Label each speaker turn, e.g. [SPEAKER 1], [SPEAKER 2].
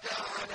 [SPEAKER 1] وجعل